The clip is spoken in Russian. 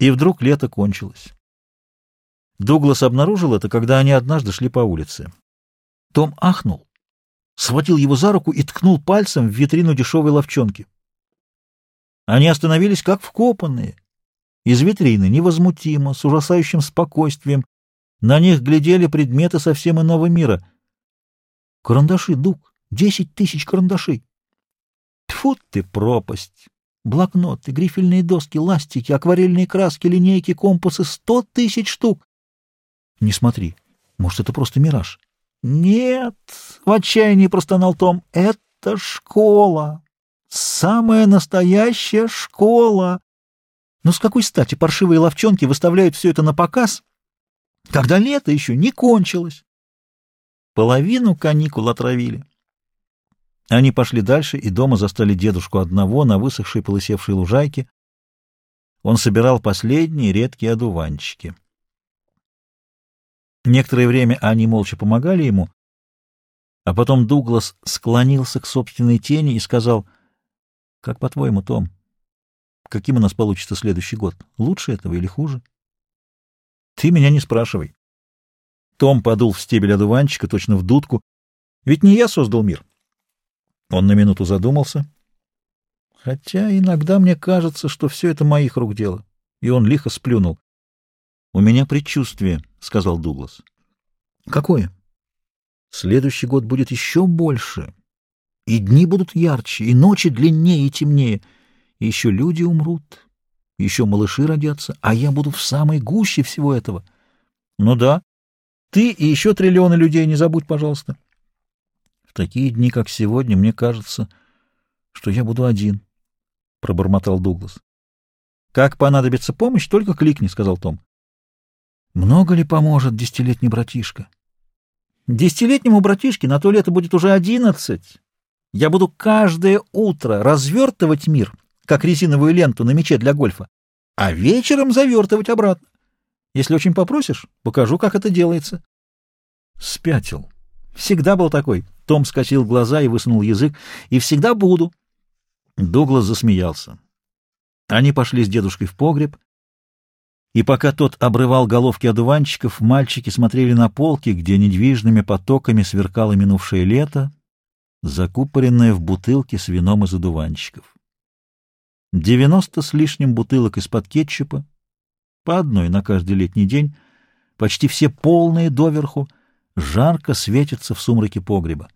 И вдруг лето кончилось. Дуглас обнаружил это, когда они однажды шли по улице. Том ахнул, схватил его за руку и ткнул пальцем в витрину дешевой ловчонки. Они остановились как вкопанные. Из витрины невозмутимо, с ужасающим спокойствием. На них глядели предметы совсем иного мира. Карандаши, Дуг, десять тысяч карандашей. Тьфу ты, пропасть! Блокноты, грифельные доски, ластики, акварельные краски, линейки, компасы — сто тысяч штук. Не смотри, может, это просто мираж. Нет, в отчаянии простонал Том, это школа. Самая настоящая школа. Но с какой стати паршивые ловчонки выставляют все это на показ, когда лето еще не кончилось? Половину каникул отравили. Они пошли дальше и дома застали дедушку одного на высохшей полысевшей лужайке. Он собирал последние редкие одуванчики. Некоторое время они молча помогали ему, а потом Дуглас склонился к собственной тени и сказал, «Как по-твоему, Том, каким у нас получится следующий год? Лучше этого или хуже?» «Ты меня не спрашивай». Том подул в стебель одуванчика, точно в дудку. «Ведь не я создал мир». Он на минуту задумался. Хотя иногда мне кажется, что все это моих рук дело. И он лихо сплюнул. — У меня предчувствие, — сказал Дуглас. — Какое? — Следующий год будет еще больше. И дни будут ярче, и ночи длиннее и темнее. И еще люди умрут, еще малыши родятся, а я буду в самой гуще всего этого. — Ну да. Ты и еще триллионы людей не забудь, пожалуйста. — в такие дни, как сегодня, мне кажется, что я буду один, — пробормотал Дуглас. — Как понадобится помощь, только кликни, — сказал Том. — Много ли поможет десятилетний братишка? — Десятилетнему братишке на то лето будет уже одиннадцать. Я буду каждое утро развертывать мир, как резиновую ленту на мяче для гольфа, а вечером завертывать обратно. Если очень попросишь, покажу, как это делается. Спятил. Всегда был такой. Том скосил глаза и высунул язык. И всегда буду. Дуглас засмеялся. Они пошли с дедушкой в погреб. И пока тот обрывал головки одуванчиков, мальчики смотрели на полки, где недвижными потоками сверкало минувшее лето, закупоренное в бутылке с вином из одуванчиков. Девяносто с лишним бутылок из-под кетчупа, по одной на каждый летний день, почти все полные доверху, жарко светятся в сумраке погреба.